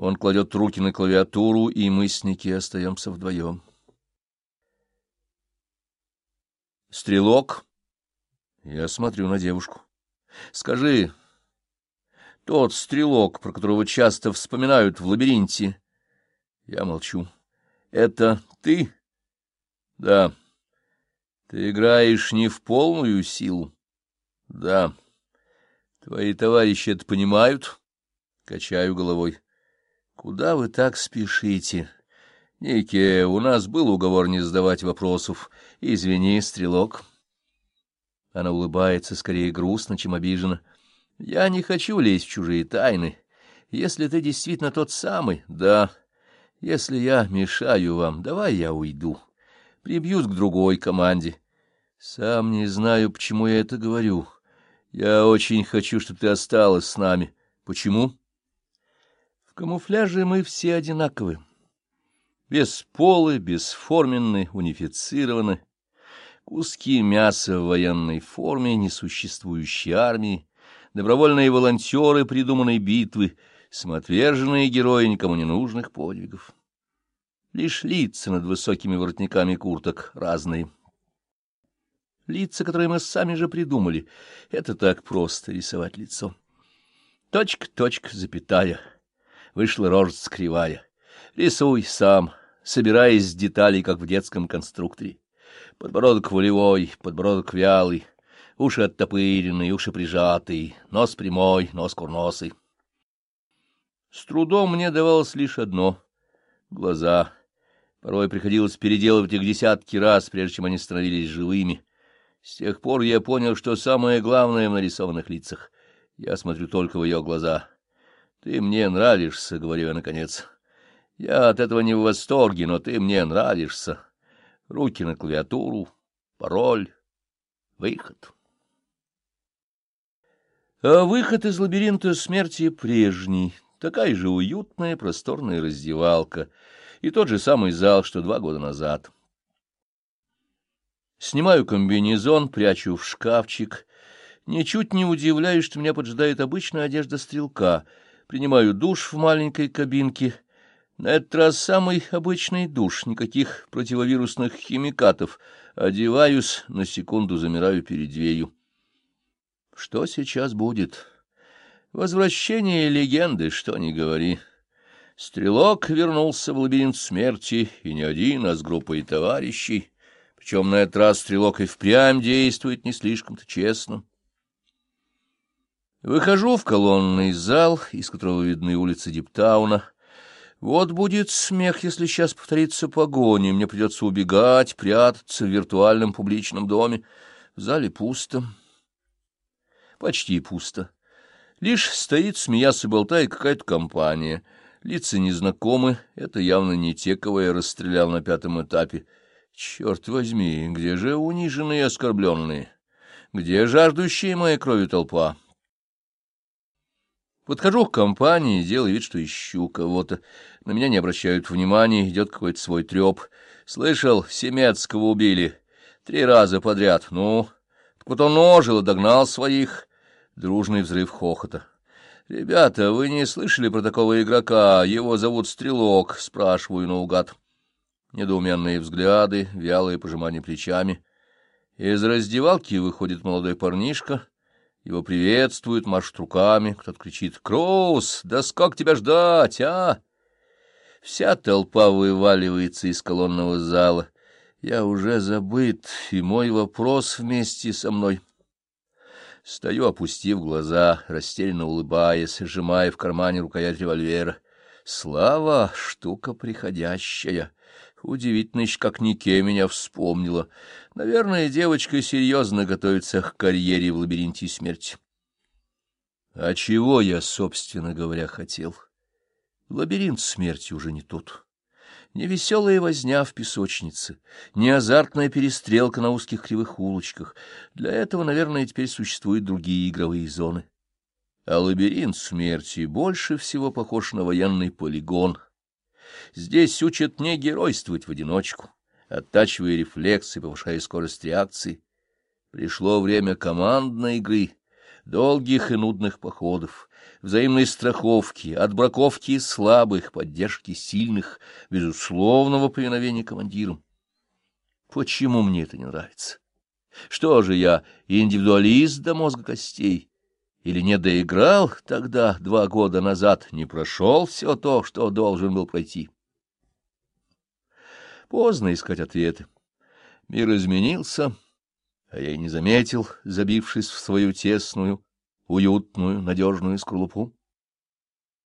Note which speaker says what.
Speaker 1: Он кладет руки на клавиатуру, и мы с Ники остаемся вдвоем. Стрелок. Я смотрю на девушку. Скажи, тот стрелок, про которого часто вспоминают в лабиринте. Я молчу. Это ты? Да. Ты играешь не в полную силу? Да. Твои товарищи это понимают? Качаю головой. Куда вы так спешите? Нике, у нас был уговор не задавать вопросов. Извини, стрелок. Она улыбается скорее грустно, чем обиженно. Я не хочу лезть в чужие тайны. Если ты действительно тот самый, да. Если я мешаю вам, давай я уйду. Прибьюсь к другой команде. Сам не знаю, почему я это говорю. Я очень хочу, чтобы ты осталась с нами. Почему? Камуфляже мы все одинаковы. Бесполы, бесформенны, унифицированы. Куски мяса в военной форме несуществующей армии, добровольные волонтеры придуманной битвы, самоотверженные герои никому не нужных подвигов. Лишь лица над высокими воротниками курток разные. Лица, которые мы сами же придумали. Это так просто рисовать лицо. Точка, точка, запятая — вышла рожица кривая. Рисуй сам, собираясь с деталей, как в детском конструкторе. Подбородок волевой, подбородок вялый, уши оттопыренные, уши прижатые, нос прямой, нос курносый. С трудом мне давалось лишь одно — глаза. Порой приходилось переделывать их десятки раз, прежде чем они становились живыми. С тех пор я понял, что самое главное в нарисованных лицах — я смотрю только в ее глаза —— Ты мне нравишься, — говорю я наконец. — Я от этого не в восторге, но ты мне нравишься. Руки на клавиатуру, пароль, выход. А выход из лабиринта смерти прежний, такая же уютная просторная раздевалка и тот же самый зал, что два года назад. Снимаю комбинезон, прячу в шкафчик. Ничуть не удивляюсь, что меня поджидает обычная одежда стрелка — принимаю душ в маленькой кабинке. На этот раз самый обычный душ, никаких противовирусных химикатов. Одеваюсь, на секунду замираю перед дверью. Что сейчас будет? Возвращение легенды, что ни говори. Стрелок вернулся в лабиринт смерти, и не один, а с группой товарищей. Причем на этот раз стрелок и впрямь действует не слишком-то честно. Выхожу в колонный зал, из которого видны улицы Диптауна. Вот будет смех, если сейчас повторится погоня, мне придется убегать, прятаться в виртуальном публичном доме. В зале пусто. Почти пусто. Лишь стоит, смеясь и болтает, какая-то компания. Лица незнакомы, это явно не те, кого я расстрелял на пятом этапе. Черт возьми, где же униженные и оскорбленные? Где жаждущие моей крови толпа? Подхожу к компании, делаю вид, что ищу кого-то. На меня не обращают внимания, идет какой-то свой треп. Слышал, Семецкого убили. Три раза подряд. Ну, так вот он ожил и догнал своих. Дружный взрыв хохота. «Ребята, вы не слышали про такого игрока? Его зовут Стрелок», — спрашиваю наугад. Недоуменные взгляды, вялые пожимания плечами. Из раздевалки выходит молодой парнишка — его приветствуют, машут руками, кто-то кричит «Кроус, да сколько тебя ждать, а?» Вся толпа вываливается из колонного зала. Я уже забыт, и мой вопрос вместе со мной. Стою, опустив глаза, растерянно улыбаясь, сжимая в кармане рукоять револьвера. Слава — штука приходящая. Удивительно еще, как Нике меня вспомнила. Наверное, девочка серьезно готовится к карьере в лабиринте смерти. А чего я, собственно говоря, хотел? Лабиринт смерти уже не тот. Не веселая возня в песочнице, не азартная перестрелка на узких кривых улочках. Для этого, наверное, теперь существуют другие игровые зоны. А лабиринт смерти больше всего похож на военный полигон — Здесь учат не геройствовать в одиночку, оттачивая рефлексы, повышая скорость реакции. Пришло время командной игры, долгих и нудных походов, взаимной страховки, отбраковки слабых, поддержки сильных, безусловного повиновения командирам. Почему мне это не нравится? Что же я, индивидуалист до мозга костей? Или не доиграл тогда, два года назад, не прошел все то, что должен был пройти? Поздно искать ответы. Мир изменился, а я и не заметил, забившись в свою тесную, уютную, надежную скорлупу.